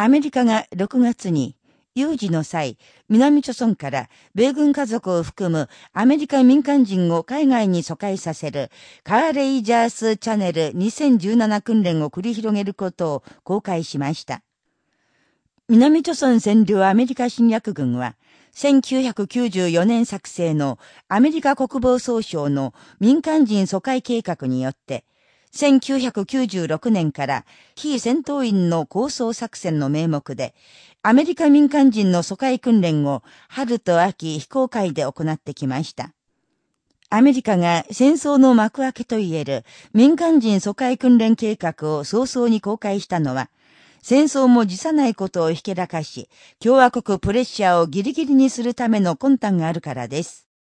アメリカが6月に有事の際、南朝村から米軍家族を含むアメリカ民間人を海外に疎開させるカーレイジャースチャンネル2017訓練を繰り広げることを公開しました。南朝村占領アメリカ侵略軍は、1994年作成のアメリカ国防総省の民間人疎開計画によって、1996年から非戦闘員の構想作戦の名目で、アメリカ民間人の疎開訓練を春と秋非公開で行ってきました。アメリカが戦争の幕開けといえる民間人疎開訓練計画を早々に公開したのは、戦争も辞さないことをひけらかし、共和国プレッシャーをギリギリにするための魂胆があるからです。